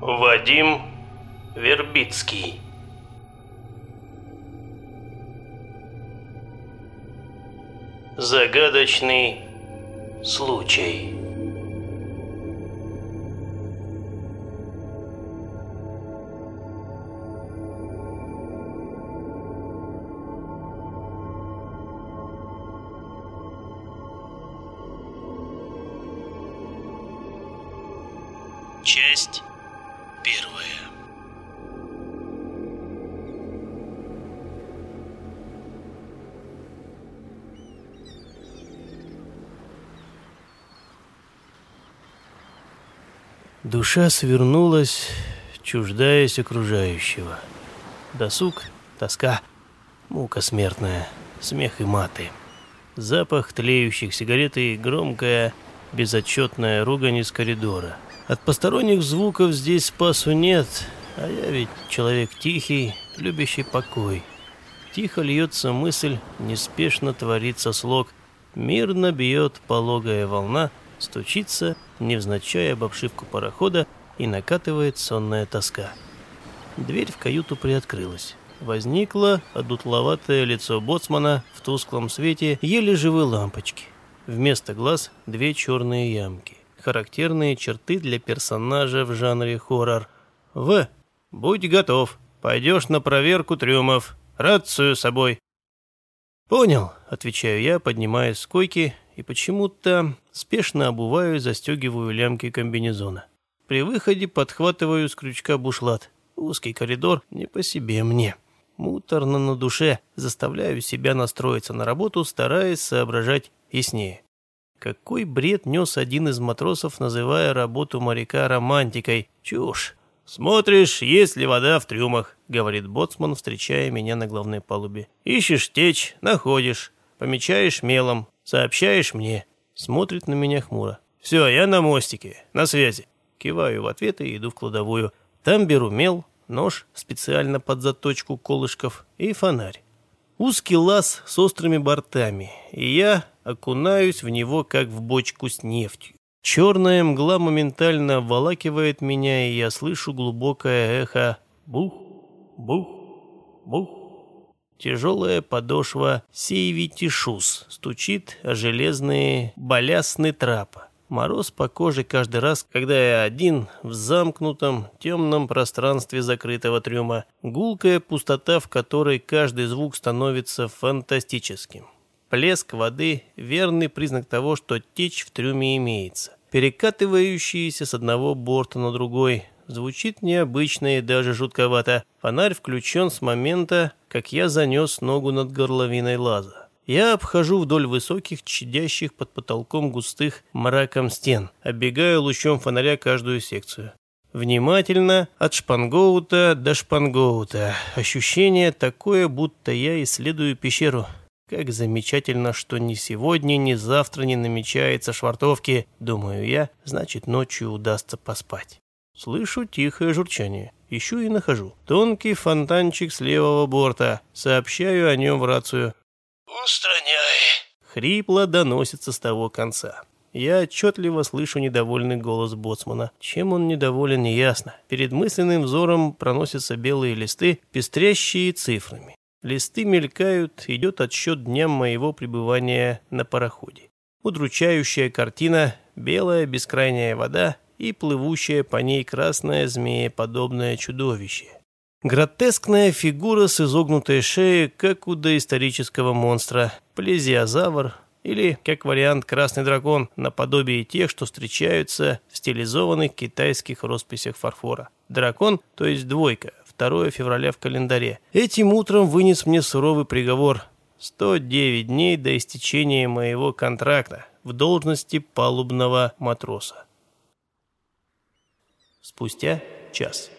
Вадим Вербицкий. Загадочный случай Душа свернулась, чуждаясь окружающего. Досуг, тоска, мука смертная, смех и маты. Запах тлеющих сигарет и громкая, безотчетная ругань из коридора. От посторонних звуков здесь спасу нет, а я ведь человек тихий, любящий покой. Тихо льется мысль, неспешно творится слог, мирно бьет пологая волна, стучится, невзначай об обшивку парохода, и накатывает сонная тоска. Дверь в каюту приоткрылась. Возникло одутловатое лицо боцмана в тусклом свете еле живой лампочки. Вместо глаз две черные ямки. Характерные черты для персонажа в жанре хоррор. В. Будь готов. Пойдешь на проверку трюмов. Рацию собой. Понял, отвечаю я, поднимаясь с койки и почему-то спешно обуваю и застегиваю лямки комбинезона. При выходе подхватываю с крючка бушлат. Узкий коридор не по себе мне. Муторно на душе, заставляю себя настроиться на работу, стараясь соображать яснее. Какой бред нес один из матросов, называя работу моряка романтикой. Чушь. «Смотришь, есть ли вода в трюмах», — говорит боцман, встречая меня на главной палубе. «Ищешь течь, находишь, помечаешь мелом, сообщаешь мне». Смотрит на меня хмуро. «Все, я на мостике, на связи». Киваю в ответ и иду в кладовую. Там беру мел, нож специально под заточку колышков и фонарь. Узкий лаз с острыми бортами, и я окунаюсь в него, как в бочку с нефтью. Черная мгла моментально обволакивает меня, и я слышу глубокое эхо «бух, бух, бух». Тяжелая подошва сейвитишус стучит о железные балясны трапа. Мороз по коже каждый раз, когда я один в замкнутом темном пространстве закрытого трюма. Гулкая пустота, в которой каждый звук становится фантастическим. Плеск воды – верный признак того, что течь в трюме имеется. Перекатывающийся с одного борта на другой. Звучит необычно и даже жутковато. Фонарь включен с момента, как я занес ногу над горловиной лаза. Я обхожу вдоль высоких, чадящих под потолком густых мраком стен, оббегаю лучом фонаря каждую секцию. Внимательно, от шпангоута до шпангоута. Ощущение такое, будто я исследую пещеру. Как замечательно, что ни сегодня, ни завтра не намечается швартовки, думаю я, значит ночью удастся поспать. Слышу тихое журчание. Ищу и нахожу. Тонкий фонтанчик с левого борта. Сообщаю о нем в рацию. Устраняй. Хрипло доносится с того конца. Я отчетливо слышу недовольный голос боцмана. Чем он недоволен, неясно. Перед мысленным взором проносятся белые листы, пестрящие цифрами. Листы мелькают, идет отсчет дням моего пребывания на пароходе. Удручающая картина, белая бескрайняя вода и плывущая по ней красное змееподобное чудовище. Гротескная фигура с изогнутой шеей, как у доисторического монстра, плезиозавр или, как вариант, красный дракон, наподобие тех, что встречаются в стилизованных китайских росписях фарфора. Дракон, то есть двойка, 2 февраля в календаре. Этим утром вынес мне суровый приговор. 109 дней до истечения моего контракта в должности палубного матроса. Спустя час.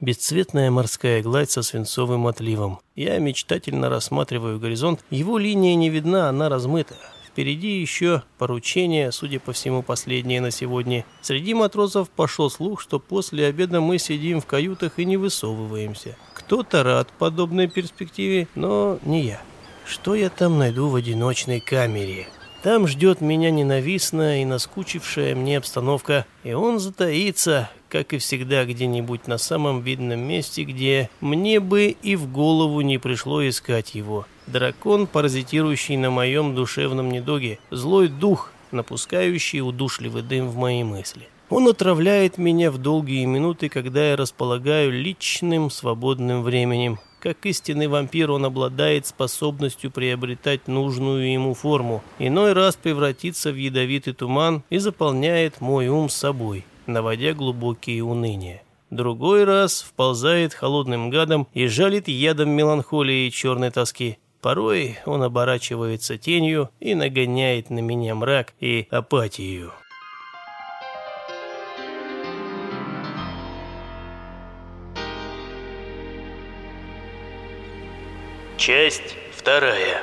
Бесцветная морская гладь со свинцовым отливом. Я мечтательно рассматриваю горизонт. Его линия не видна, она размыта. Впереди еще поручение, судя по всему, последнее на сегодня. Среди матросов пошел слух, что после обеда мы сидим в каютах и не высовываемся. Кто-то рад подобной перспективе, но не я. Что я там найду в одиночной камере? Там ждет меня ненавистная и наскучившая мне обстановка, и он затаится, как и всегда, где-нибудь на самом видном месте, где мне бы и в голову не пришло искать его. Дракон, паразитирующий на моем душевном недуге, злой дух, напускающий удушливый дым в мои мысли. Он отравляет меня в долгие минуты, когда я располагаю личным свободным временем. Как истинный вампир он обладает способностью приобретать нужную ему форму, иной раз превратиться в ядовитый туман и заполняет мой ум собой, наводя глубокие уныния. Другой раз вползает холодным гадом и жалит ядом меланхолии и черной тоски. Порой он оборачивается тенью и нагоняет на меня мрак и апатию. Часть вторая.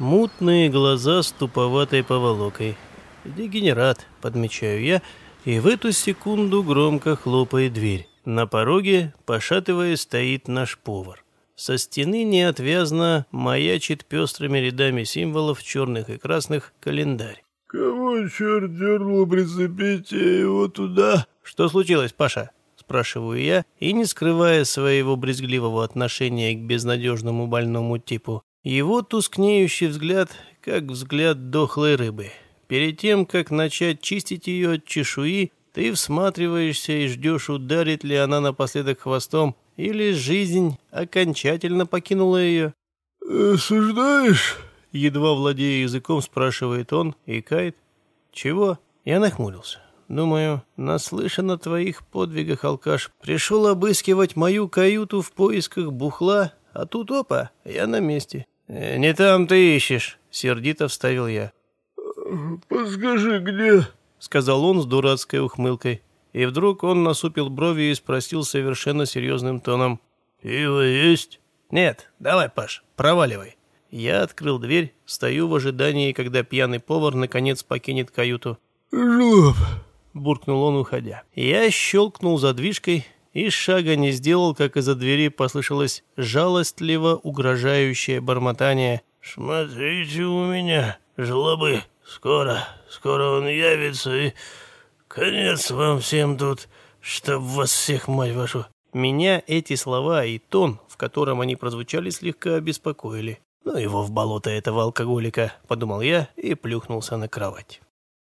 Мутные глаза с туповатой поволокой. Дегенерат, подмечаю я, и в эту секунду громко хлопает дверь. На пороге, пошатываясь, стоит наш повар. Со стены неотвязно маячит пестрыми рядами символов черных и красных календарь. «Кого черт дернул прицепить его туда?» «Что случилось, Паша?» Спрашиваю я, и не скрывая своего брезгливого отношения к безнадежному больному типу. Его тускнеющий взгляд, как взгляд дохлой рыбы. Перед тем, как начать чистить ее от чешуи, ты всматриваешься и ждешь, ударит ли она напоследок хвостом, или жизнь окончательно покинула ее. «Осуждаешь?» Едва владея языком, спрашивает он, и кает. «Чего?» Я нахмурился. Думаю, наслышан о твоих подвигах, алкаш. Пришел обыскивать мою каюту в поисках бухла, а тут опа, я на месте. «Э, «Не там ты ищешь», — сердито вставил я. «Подскажи, где?» — сказал он с дурацкой ухмылкой. И вдруг он насупил брови и спросил совершенно серьезным тоном. «Пиво есть?» «Нет, давай, Паш, проваливай». Я открыл дверь, стою в ожидании, когда пьяный повар наконец покинет каюту. «Жлоб!» — буркнул он, уходя. Я щелкнул задвижкой и шага не сделал, как из-за двери послышалось жалостливо угрожающее бормотание. «Смотрите у меня, жлобы, скоро, скоро он явится, и конец вам всем тут, чтоб вас всех, мать вашу!» Меня эти слова и тон, в котором они прозвучали, слегка обеспокоили. «Ну его в болото этого алкоголика», — подумал я и плюхнулся на кровать.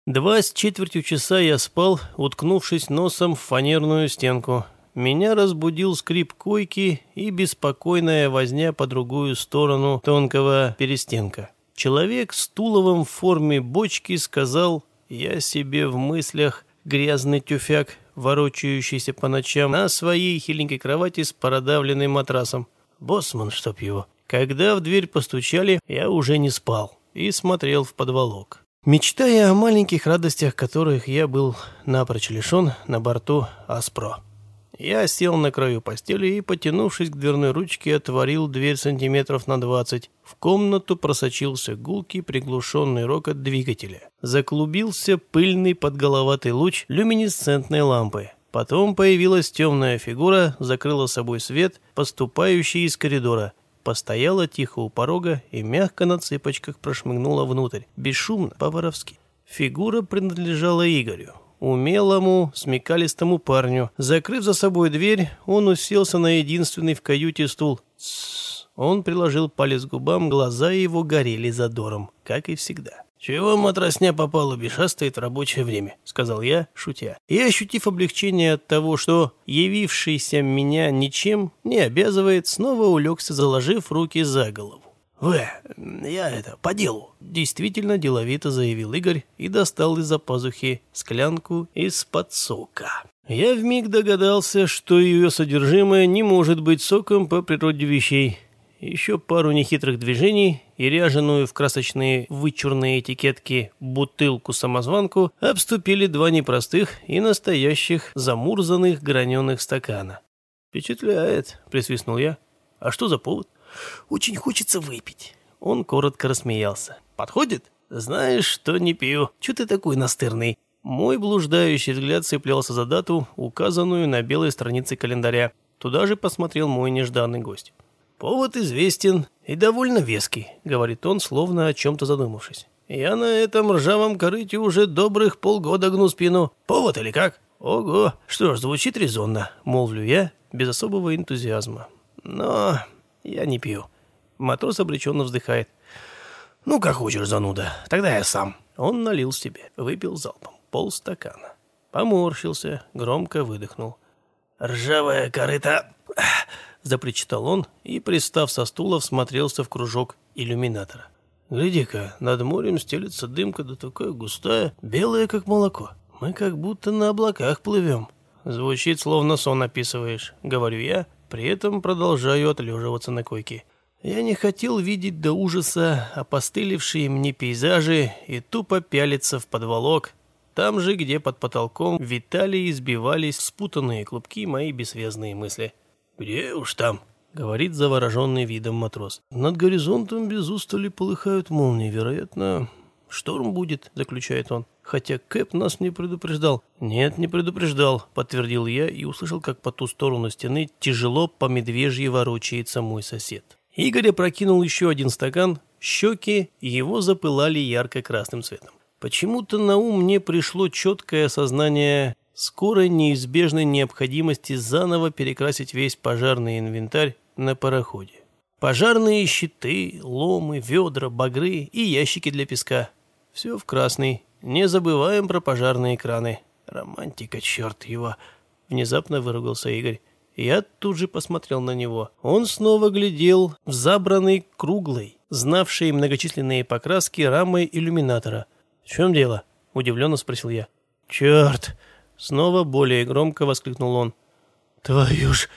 Два с четвертью часа я спал, уткнувшись носом в фанерную стенку. Меня разбудил скрип койки и беспокойная возня по другую сторону тонкого перестенка. Человек с туловом в форме бочки сказал «Я себе в мыслях грязный тюфяк, ворочающийся по ночам на своей хиленькой кровати с продавленным матрасом. Боссман, чтоб его». Когда в дверь постучали, я уже не спал и смотрел в подволок. Мечтая о маленьких радостях, которых я был напрочь лишен на борту Аспро. Я сел на краю постели и, потянувшись к дверной ручке, отворил дверь сантиметров на двадцать. В комнату просочился гулкий приглушенный рокот двигателя. Заклубился пыльный подголоватый луч люминесцентной лампы. Потом появилась темная фигура, закрыла собой свет, поступающий из коридора постояла тихо у порога и мягко на цыпочках прошмыгнула внутрь, бесшумно, по-воровски. Фигура принадлежала Игорю, умелому, смекалистому парню. Закрыв за собой дверь, он уселся на единственный в каюте стул. Он приложил палец к губам, глаза его горели задором, как и всегда. «Чего матросня по палубе шастает в рабочее время?» — сказал я, шутя. И, ощутив облегчение от того, что явившийся меня ничем не обязывает, снова улегся, заложив руки за голову. «Вы, я это, по делу», — действительно деловито заявил Игорь и достал из-за пазухи склянку из-под сока. Я вмиг догадался, что ее содержимое не может быть соком по природе вещей, еще пару нехитрых движений и ряженую в красочные вычурные этикетки бутылку-самозванку обступили два непростых и настоящих замурзанных граненых стакана. «Впечатляет», — присвистнул я. «А что за повод?» «Очень хочется выпить». Он коротко рассмеялся. «Подходит?» «Знаешь, что не пью. Че ты такой настырный?» Мой блуждающий взгляд цеплялся за дату, указанную на белой странице календаря. Туда же посмотрел мой нежданный гость. «Повод известен и довольно веский», — говорит он, словно о чем-то задумавшись. Я на этом ржавом корыте уже добрых полгода гну спину. Повод или как? Ого, что ж, звучит резонно, молвлю я, без особого энтузиазма. Но я не пью. Матрос обреченно вздыхает. Ну, как хочешь, зануда, тогда я сам. Он налил себе, выпил залпом, полстакана. Поморщился, громко выдохнул. «Ржавая корыта!» — запричитал он и, пристав со стула, всмотрелся в кружок иллюминатора. «Гляди-ка, над морем стелется дымка, да такая густая, белая, как молоко. Мы как будто на облаках плывем». Звучит, словно сон описываешь, говорю я, при этом продолжаю отлеживаться на койке. Я не хотел видеть до ужаса опостылевшие мне пейзажи и тупо пялиться в подволок, там же, где под потолком витали и сбивались спутанные клубки мои бессвязные мысли. «Где уж там?» — говорит завороженный видом матрос. «Над горизонтом без устали полыхают молнии. Вероятно, шторм будет», — заключает он. «Хотя Кэп нас не предупреждал». «Нет, не предупреждал», — подтвердил я и услышал, как по ту сторону стены тяжело по медвежьи ворочается мой сосед. Игорь опрокинул еще один стакан, щеки его запылали ярко-красным цветом. Почему-то на ум мне пришло четкое осознание скорой неизбежной необходимости заново перекрасить весь пожарный инвентарь на пароходе. Пожарные щиты, ломы, ведра, багры и ящики для песка. Все в красный. Не забываем про пожарные краны. Романтика, черт его. Внезапно выругался Игорь. Я тут же посмотрел на него. Он снова глядел в забранный круглый, знавший многочисленные покраски рамой иллюминатора – «В чем дело?» – удивленно спросил я. «Черт!» – снова более громко воскликнул он. «Твою ж!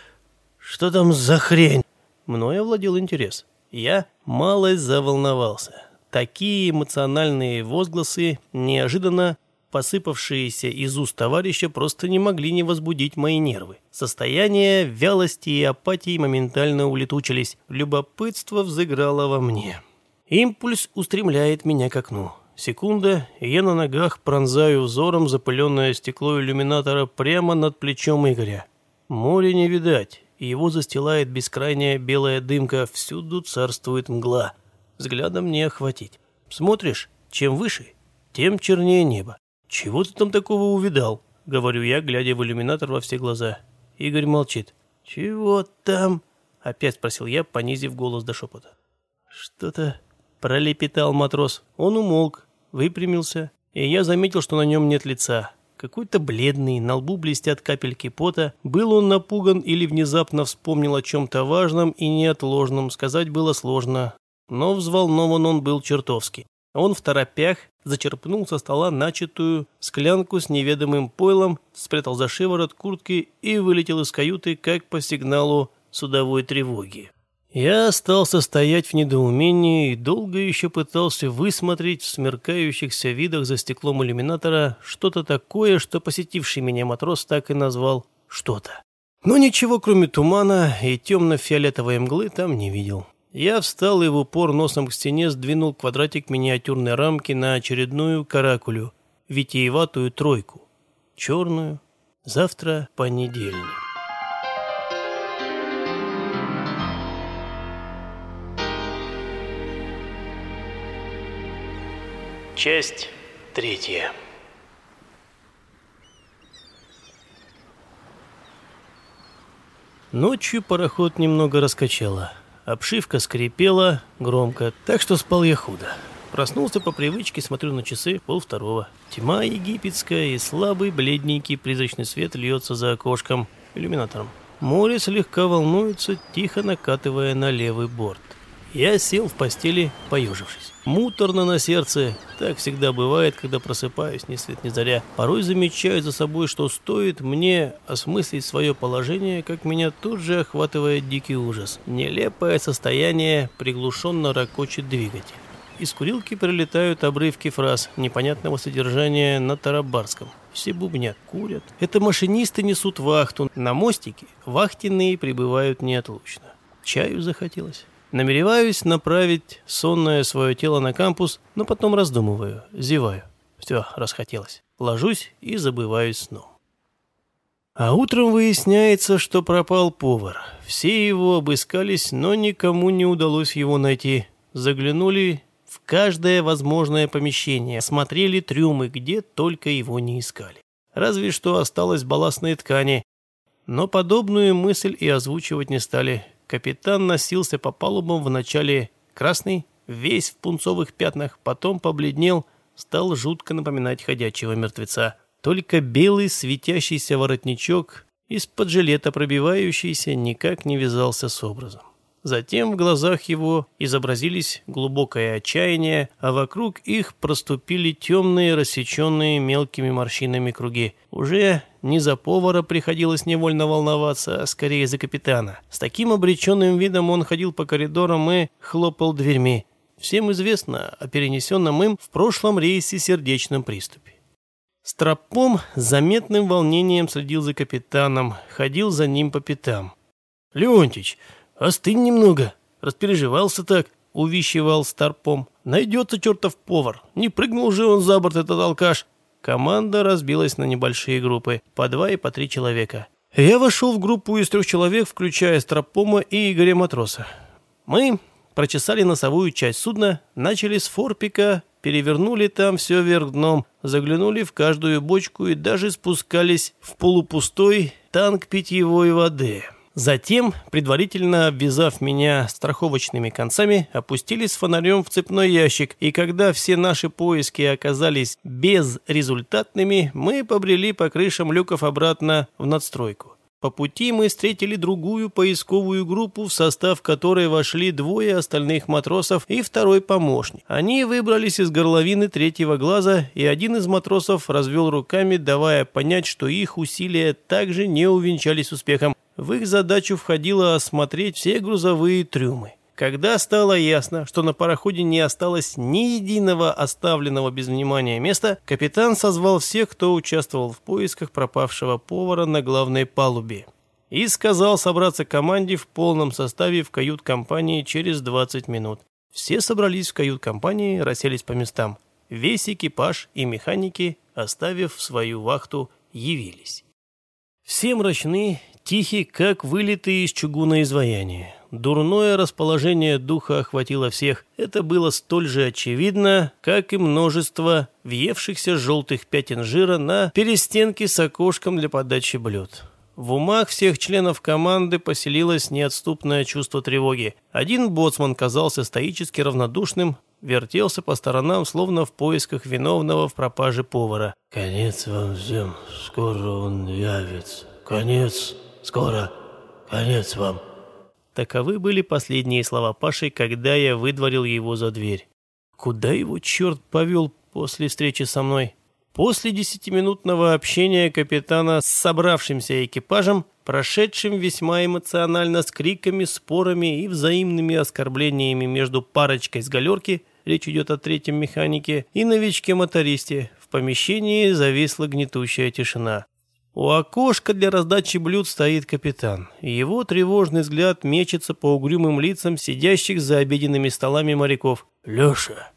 Что там за хрень?» Мною овладел интерес. Я малость заволновался. Такие эмоциональные возгласы, неожиданно посыпавшиеся из уст товарища, просто не могли не возбудить мои нервы. Состояние вялости и апатии моментально улетучились. Любопытство взыграло во мне. Импульс устремляет меня к окну. Секунда, и я на ногах пронзаю взором запыленное стекло иллюминатора прямо над плечом Игоря. Море не видать, и его застилает бескрайняя белая дымка, всюду царствует мгла. Взглядом не охватить. Смотришь, чем выше, тем чернее небо. «Чего ты там такого увидал?» — говорю я, глядя в иллюминатор во все глаза. Игорь молчит. «Чего там?» — опять спросил я, понизив голос до шепота. «Что-то...» — пролепетал матрос. Он умолк, выпрямился, и я заметил, что на нем нет лица. Какой-то бледный, на лбу блестят капельки пота. Был он напуган или внезапно вспомнил о чем-то важном и неотложном, сказать было сложно. Но взволнован он был чертовски. Он в торопях зачерпнул со стола начатую склянку с неведомым пойлом, спрятал за шиворот куртки и вылетел из каюты, как по сигналу судовой тревоги. Я остался стоять в недоумении и долго еще пытался высмотреть в смеркающихся видах за стеклом иллюминатора что-то такое, что посетивший меня матрос так и назвал «что-то». Но ничего, кроме тумана и темно-фиолетовой мглы, там не видел. Я встал и в упор носом к стене сдвинул квадратик миниатюрной рамки на очередную каракулю, витиеватую тройку, черную, завтра понедельник. Часть третья. Ночью пароход немного раскачало. Обшивка скрипела громко, так что спал я худо. Проснулся по привычке, смотрю на часы, пол второго. Тьма египетская и слабый бледненький призрачный свет льется за окошком, иллюминатором. Море слегка волнуется, тихо накатывая на левый борт. Я сел в постели, поежившись. Муторно на сердце. Так всегда бывает, когда просыпаюсь ни свет ни заря. Порой замечаю за собой, что стоит мне осмыслить свое положение, как меня тут же охватывает дикий ужас. Нелепое состояние приглушенно ракочет двигатель. Из курилки прилетают обрывки фраз непонятного содержания на тарабарском. Все бубнят, курят. Это машинисты несут вахту. На мостике вахтенные прибывают неотлучно. Чаю захотелось. Намереваюсь направить сонное свое тело на кампус, но потом раздумываю, зеваю. Все, расхотелось. Ложусь и забываюсь сном. А утром выясняется, что пропал повар. Все его обыскались, но никому не удалось его найти. Заглянули в каждое возможное помещение, смотрели трюмы, где только его не искали. Разве что осталось балластные ткани. Но подобную мысль и озвучивать не стали. Капитан носился по палубам вначале красный, весь в пунцовых пятнах, потом побледнел, стал жутко напоминать ходячего мертвеца. Только белый светящийся воротничок, из-под жилета пробивающийся, никак не вязался с образом. Затем в глазах его изобразились глубокое отчаяние, а вокруг их проступили темные, рассеченные мелкими морщинами круги. Уже не за повара приходилось невольно волноваться, а скорее за капитана. С таким обреченным видом он ходил по коридорам и хлопал дверьми. Всем известно о перенесенном им в прошлом рейсе сердечном приступе. Стропом с заметным волнением следил за капитаном, ходил за ним по пятам. «Леонтич, остынь немного, распереживался так», — увещевал Старпом. «Найдется чертов повар, не прыгнул же он за борт, этот алкаш». Команда разбилась на небольшие группы, по два и по три человека. Я вошел в группу из трех человек, включая Стропома и Игоря Матроса. Мы прочесали носовую часть судна, начали с форпика, перевернули там все вверх дном, заглянули в каждую бочку и даже спускались в полупустой танк питьевой воды. Затем, предварительно обвязав меня страховочными концами, опустились с фонарем в цепной ящик, и когда все наши поиски оказались безрезультатными, мы побрели по крышам люков обратно в надстройку. По пути мы встретили другую поисковую группу, в состав которой вошли двое остальных матросов и второй помощник. Они выбрались из горловины третьего глаза, и один из матросов развел руками, давая понять, что их усилия также не увенчались успехом. В их задачу входило осмотреть все грузовые трюмы. Когда стало ясно, что на пароходе не осталось ни единого оставленного без внимания места, капитан созвал всех, кто участвовал в поисках пропавшего повара на главной палубе. И сказал собраться команде в полном составе в кают-компании через 20 минут. Все собрались в кают-компании, расселись по местам. Весь экипаж и механики, оставив свою вахту, явились. Все мрачны, тихи, как вылитые из чугуна изваяния. Дурное расположение духа охватило всех. Это было столь же очевидно, как и множество въевшихся желтых пятен жира на перестенке с окошком для подачи блюд. В умах всех членов команды поселилось неотступное чувство тревоги. Один боцман казался стоически равнодушным, вертелся по сторонам, словно в поисках виновного в пропаже повара. «Конец вам всем, скоро он явится. Конец, скоро, конец вам». Таковы были последние слова Паши, когда я выдворил его за дверь. Куда его черт повел после встречи со мной? После десятиминутного общения капитана с собравшимся экипажем, прошедшим весьма эмоционально с криками, спорами и взаимными оскорблениями между парочкой с галерки, речь идет о третьем механике, и новичке-мотористе, в помещении зависла гнетущая тишина. У окошка для раздачи блюд стоит капитан. Его тревожный взгляд мечется по угрюмым лицам сидящих за обеденными столами моряков. «Леша,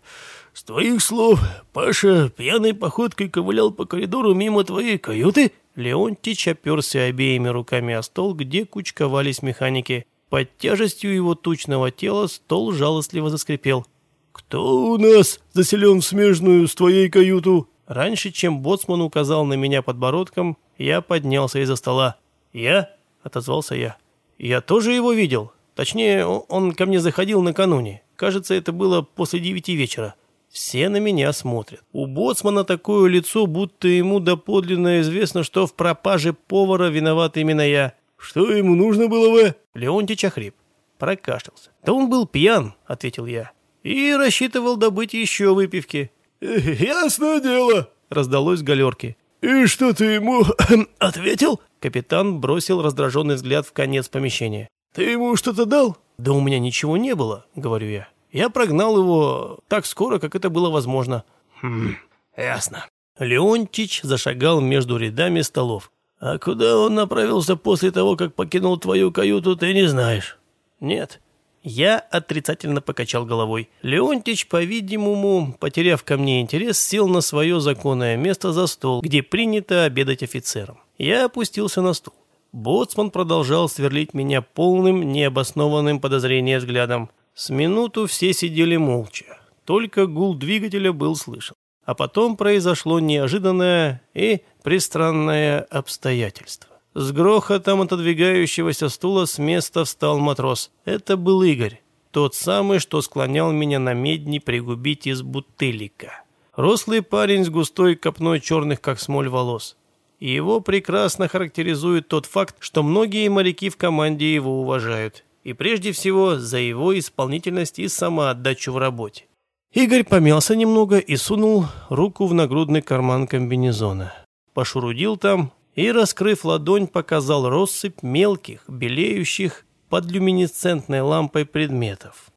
с твоих слов, Паша пьяной походкой ковылял по коридору мимо твоей каюты?» Леонтич оперся обеими руками о стол, где кучковались механики. Под тяжестью его тучного тела стол жалостливо заскрипел. «Кто у нас заселен в смежную с твоей каюту?» Раньше, чем боцман указал на меня подбородком, я поднялся из-за стола. «Я?» — отозвался я. «Я тоже его видел. Точнее, он ко мне заходил накануне. Кажется, это было после девяти вечера. Все на меня смотрят. У боцмана такое лицо, будто ему доподлинно известно, что в пропаже повара виноват именно я. Что ему нужно было бы? Леонтич охрип. Прокашлялся. «Да он был пьян», — ответил я. «И рассчитывал добыть еще выпивки. «Ясное дело», — раздалось галерки. «И что ты ему ответил?» Капитан бросил раздраженный взгляд в конец помещения. «Ты ему что-то дал?» «Да у меня ничего не было», — говорю я. «Я прогнал его так скоро, как это было возможно». «Хм, ясно». Леонтич зашагал между рядами столов. «А куда он направился после того, как покинул твою каюту, ты не знаешь?» «Нет». Я отрицательно покачал головой. Леонтич, по-видимому, потеряв ко мне интерес, сел на свое законное место за стол, где принято обедать офицерам. Я опустился на стул. Боцман продолжал сверлить меня полным, необоснованным подозрением взглядом. С минуту все сидели молча. только гул двигателя был слышен. А потом произошло неожиданное и пристранное обстоятельство. С грохотом отодвигающегося стула с места встал матрос. Это был Игорь, тот самый, что склонял меня на медни пригубить из бутылика. Рослый парень с густой копной черных, как смоль, волос. Его прекрасно характеризует тот факт, что многие моряки в команде его уважают. И прежде всего за его исполнительность и самоотдачу в работе. Игорь помялся немного и сунул руку в нагрудный карман комбинезона. Пошурудил там и, раскрыв ладонь, показал россыпь мелких, белеющих под люминесцентной лампой предметов.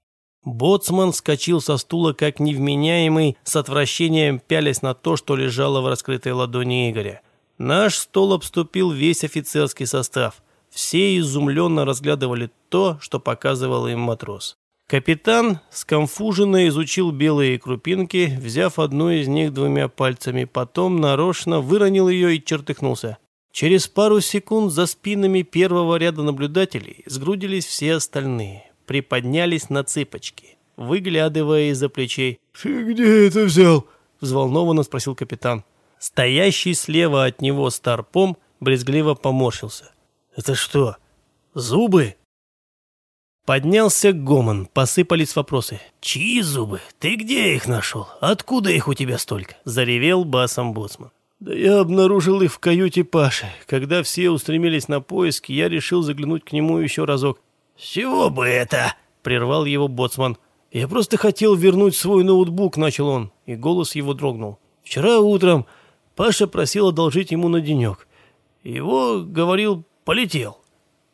Боцман скочил со стула как невменяемый, с отвращением пялясь на то, что лежало в раскрытой ладони Игоря. Наш стол обступил весь офицерский состав. Все изумленно разглядывали то, что показывал им матрос. Капитан скомфуженно изучил белые крупинки, взяв одну из них двумя пальцами, потом нарочно выронил ее и чертыхнулся. Через пару секунд за спинами первого ряда наблюдателей сгрудились все остальные приподнялись на цыпочки, выглядывая из-за плечей. «Ты где это взял?» – взволнованно спросил капитан. Стоящий слева от него старпом брезгливо поморщился. «Это что, зубы?» Поднялся гомон, посыпались вопросы. «Чьи зубы? Ты где их нашел? Откуда их у тебя столько?» – заревел басом боцман. «Да я обнаружил их в каюте Паши. Когда все устремились на поиски, я решил заглянуть к нему еще разок. «С чего бы это?» — прервал его боцман. «Я просто хотел вернуть свой ноутбук», — начал он, и голос его дрогнул. «Вчера утром Паша просил одолжить ему на денек. Его, говорил, полетел».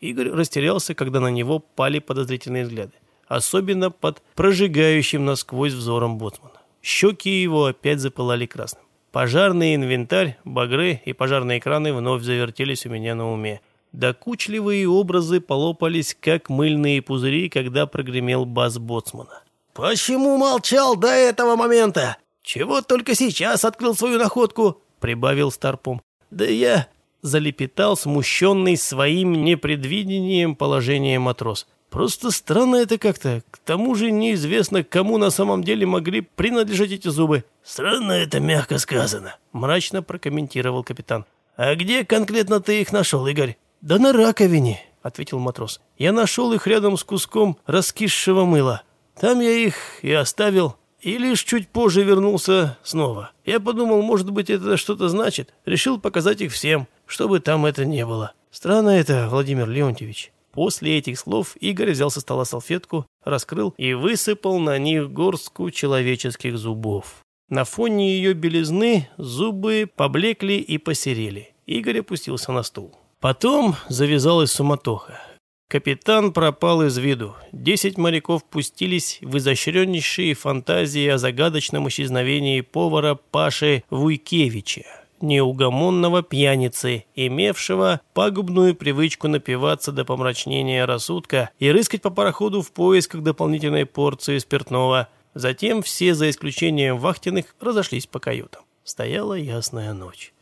Игорь растерялся, когда на него пали подозрительные взгляды, особенно под прожигающим насквозь взором боцмана. Щеки его опять запылали красным. Пожарный инвентарь, багры и пожарные краны вновь завертелись у меня на уме. Докучливые образы полопались, как мыльные пузыри, когда прогремел бас боцмана. «Почему молчал до этого момента? Чего только сейчас открыл свою находку?» — прибавил Старпом. «Да я...» — залепетал смущенный своим непредвидением положением матрос. «Просто странно это как-то. К тому же неизвестно, кому на самом деле могли принадлежать эти зубы». «Странно это мягко сказано», — мрачно прокомментировал капитан. «А где конкретно ты их нашел, Игорь?» «Да на раковине», — ответил матрос. «Я нашел их рядом с куском раскисшего мыла. Там я их и оставил, и лишь чуть позже вернулся снова. Я подумал, может быть, это что-то значит. Решил показать их всем, чтобы там это не было. Странно это, Владимир Леонтьевич». После этих слов Игорь взял со стола салфетку, раскрыл и высыпал на них горстку человеческих зубов. На фоне ее белизны зубы поблекли и посерели. Игорь опустился на стул. Потом завязалась суматоха. Капитан пропал из виду. Десять моряков пустились в изощреннейшие фантазии о загадочном исчезновении повара Паши Вуйкевича, неугомонного пьяницы, имевшего пагубную привычку напиваться до помрачнения рассудка и рыскать по пароходу в поисках дополнительной порции спиртного. Затем все, за исключением вахтенных, разошлись по каютам. Стояла ясная ночь.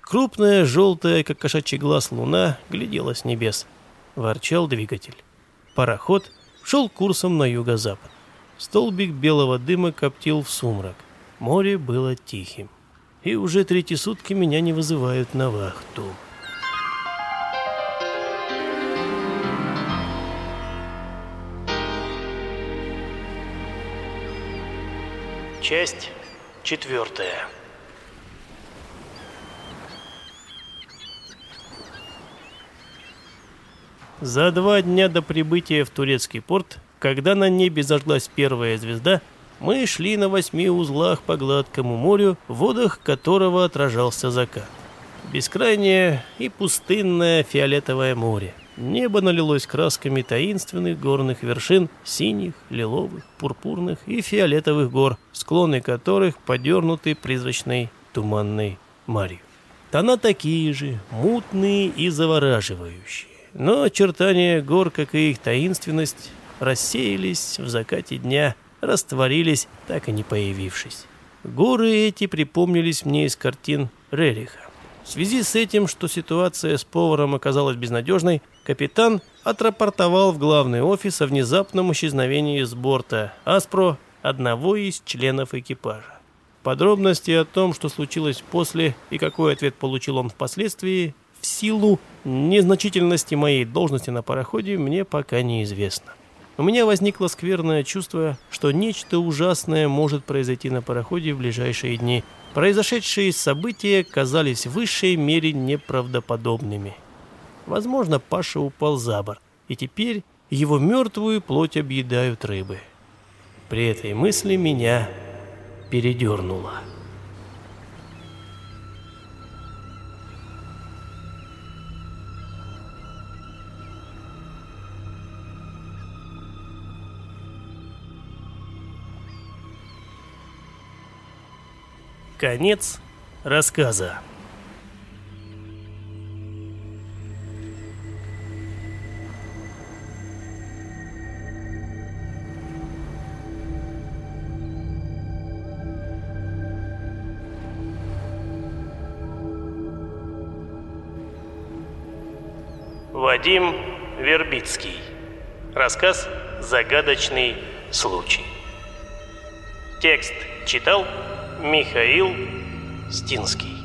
Крупная, желтая, как кошачий глаз луна, глядела с небес. Ворчал двигатель. Пароход шел курсом на юго-запад. Столбик белого дыма коптил в сумрак. Море было тихим. И уже третьи сутки меня не вызывают на вахту. Часть четвертая. За два дня до прибытия в турецкий порт, когда на небе зажглась первая звезда, мы шли на восьми узлах по гладкому морю, в водах которого отражался закат. Бескрайнее и пустынное фиолетовое море. Небо налилось красками таинственных горных вершин, синих, лиловых, пурпурных и фиолетовых гор, склоны которых подернуты призрачной туманной марью. Тона такие же, мутные и завораживающие. Но очертания гор, как и их таинственность, рассеялись в закате дня, растворились, так и не появившись. Горы эти припомнились мне из картин Рериха. В связи с этим, что ситуация с поваром оказалась безнадежной, капитан отрапортовал в главный офис о внезапном исчезновении с борта Аспро одного из членов экипажа. Подробности о том, что случилось после и какой ответ получил он впоследствии, в силу незначительности моей должности на пароходе, мне пока неизвестно. У меня возникло скверное чувство, что нечто ужасное может произойти на пароходе в ближайшие дни. Произошедшие события казались в высшей мере неправдоподобными. Возможно, Паша упал за борт, и теперь его мертвую плоть объедают рыбы. При этой мысли меня передернуло. Конец рассказа. Вадим Вербицкий. Рассказ «Загадочный случай». Текст читал Михаил Стинский.